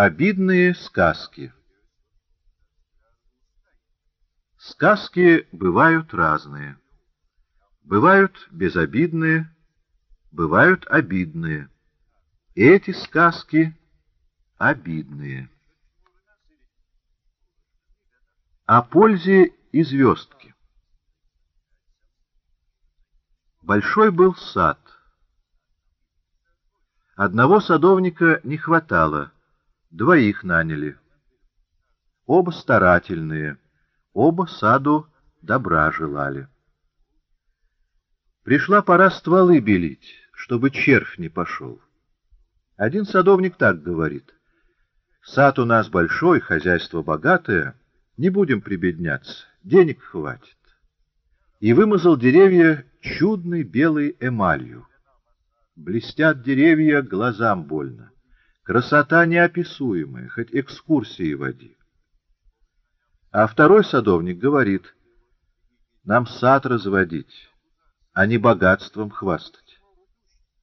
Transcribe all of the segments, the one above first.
Обидные сказки Сказки бывают разные. Бывают безобидные, бывают обидные. Эти сказки обидные. О пользе и звездки. Большой был сад. Одного садовника не хватало, двоих наняли. Оба старательные, оба саду добра желали. Пришла пора стволы белить, чтобы червь не пошел. Один садовник так говорит. Сад у нас большой, хозяйство богатое, не будем прибедняться, денег хватит. И вымазал деревья чудной белой эмалью. Блестят деревья, глазам больно. Красота неописуемая, хоть экскурсии води. А второй садовник говорит, нам сад разводить, а не богатством хвастать.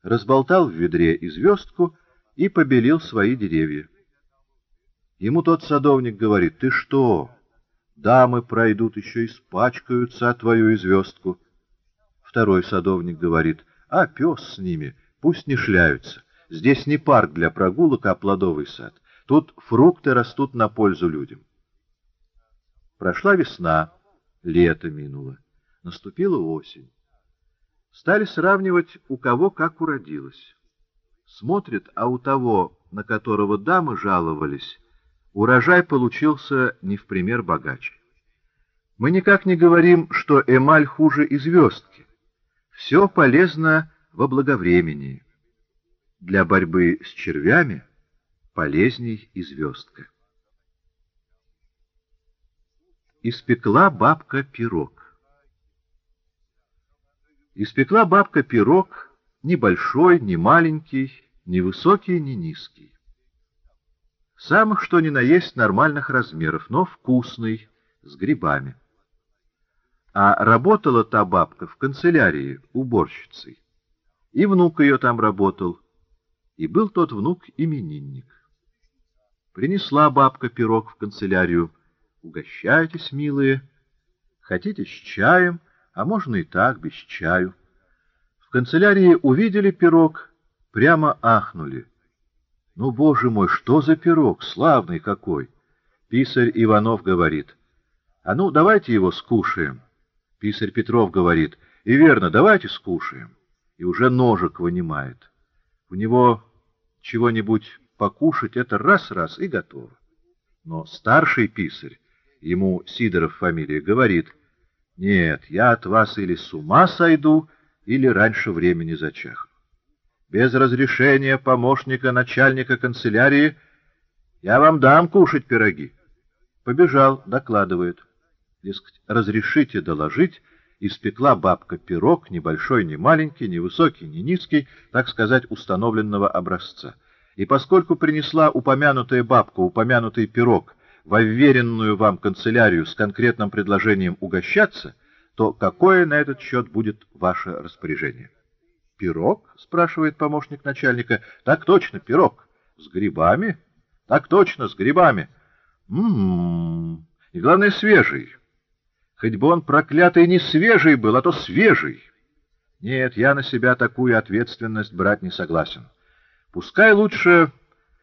Разболтал в ведре и звездку и побелил свои деревья. Ему тот садовник говорит, ты что, дамы пройдут, еще испачкаются от твою звездку. Второй садовник говорит, а пес с ними, пусть не шляются. Здесь не парк для прогулок, а плодовый сад. Тут фрукты растут на пользу людям. Прошла весна, лето минуло, наступила осень. Стали сравнивать, у кого как уродилось. Смотрит, а у того, на которого дамы жаловались, урожай получился не в пример богаче. Мы никак не говорим, что эмаль хуже и звездки. Все полезно во благовремении для борьбы с червями полезней и звездка. Испекла бабка пирог. Испекла бабка пирог ни большой, ни маленький, ни высокий, ни низкий. Самых что ни на есть нормальных размеров, но вкусный, с грибами. А работала та бабка в канцелярии уборщицей. И внук ее там работал, и был тот внук именинник. Принесла бабка пирог в канцелярию. Угощайтесь, милые. Хотите с чаем, а можно и так, без чаю. В канцелярии увидели пирог, прямо ахнули. Ну, боже мой, что за пирог, славный какой! Писарь Иванов говорит. А ну, давайте его скушаем. Писарь Петров говорит. И верно, давайте скушаем. И уже ножик вынимает. У него чего-нибудь покушать — это раз-раз и готово. Но старший писарь, ему Сидоров фамилия, говорит, «Нет, я от вас или с ума сойду, или раньше времени зачахну. Без разрешения помощника начальника канцелярии я вам дам кушать пироги». Побежал, докладывает. Дескать, разрешите доложить, испекла бабка пирог, небольшой, не маленький, не высокий, не низкий, так сказать, установленного образца. И поскольку принесла упомянутая бабка упомянутый пирог во вверенную вам канцелярию с конкретным предложением угощаться, то какое на этот счет будет ваше распоряжение? — Пирог? — спрашивает помощник начальника. — Так точно, пирог. — С грибами? — Так точно, с грибами. — М-м-м. И главное, свежий. Хоть бы он проклятый не свежий был, а то свежий. Нет, я на себя такую ответственность брать не согласен. Пускай лучше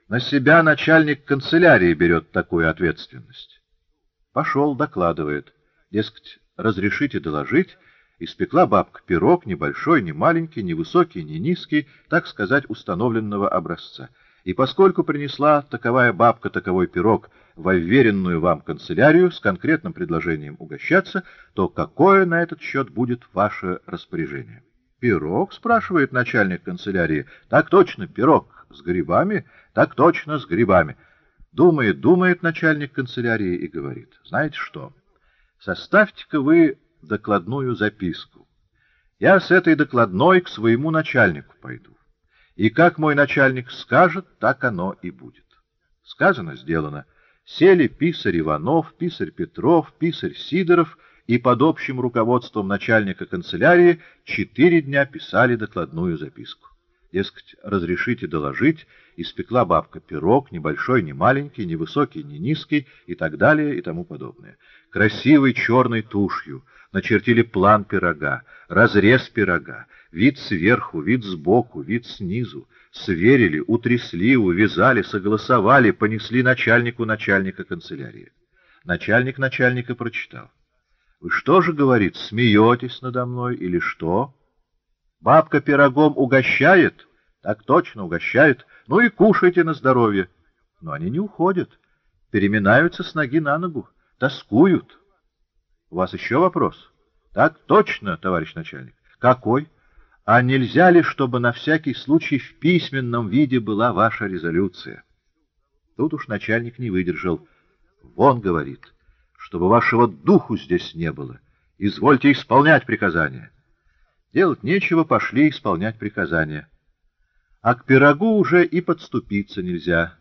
на себя начальник канцелярии берет такую ответственность. Пошел, докладывает. Дескать, разрешите доложить, испекла бабка пирог, небольшой, не маленький, не высокий, не низкий, так сказать, установленного образца. И поскольку принесла таковая бабка таковой пирог во вверенную вам канцелярию с конкретным предложением угощаться, то какое на этот счет будет ваше распоряжение? «Пирог?» — спрашивает начальник канцелярии. «Так точно, пирог. С грибами?» «Так точно, с грибами». Думает, думает начальник канцелярии и говорит. «Знаете что? Составьте-ка вы докладную записку. Я с этой докладной к своему начальнику пойду. И как мой начальник скажет, так оно и будет». Сказано, сделано. Сели писарь Иванов, писарь Петров, писарь Сидоров и под общим руководством начальника канцелярии четыре дня писали докладную записку. Дескать, разрешите доложить, испекла бабка пирог, небольшой, не маленький, не высокий, не низкий и так далее и тому подобное. Красивой черной тушью начертили план пирога, разрез пирога, вид сверху, вид сбоку, вид снизу, сверили, утрясли, увязали, согласовали, понесли начальнику начальника канцелярии. Начальник начальника прочитал. «Вы что же, — говорит, — смеетесь надо мной или что?» Бабка пирогом угощает? Так точно угощает. Ну и кушайте на здоровье. Но они не уходят. Переминаются с ноги на ногу. Тоскуют. У вас еще вопрос? Так точно, товарищ начальник. Какой? А нельзя ли, чтобы на всякий случай в письменном виде была ваша резолюция? Тут уж начальник не выдержал. Вон, говорит, чтобы вашего духу здесь не было. Извольте исполнять приказания. Делать нечего, пошли исполнять приказания. А к пирогу уже и подступиться нельзя.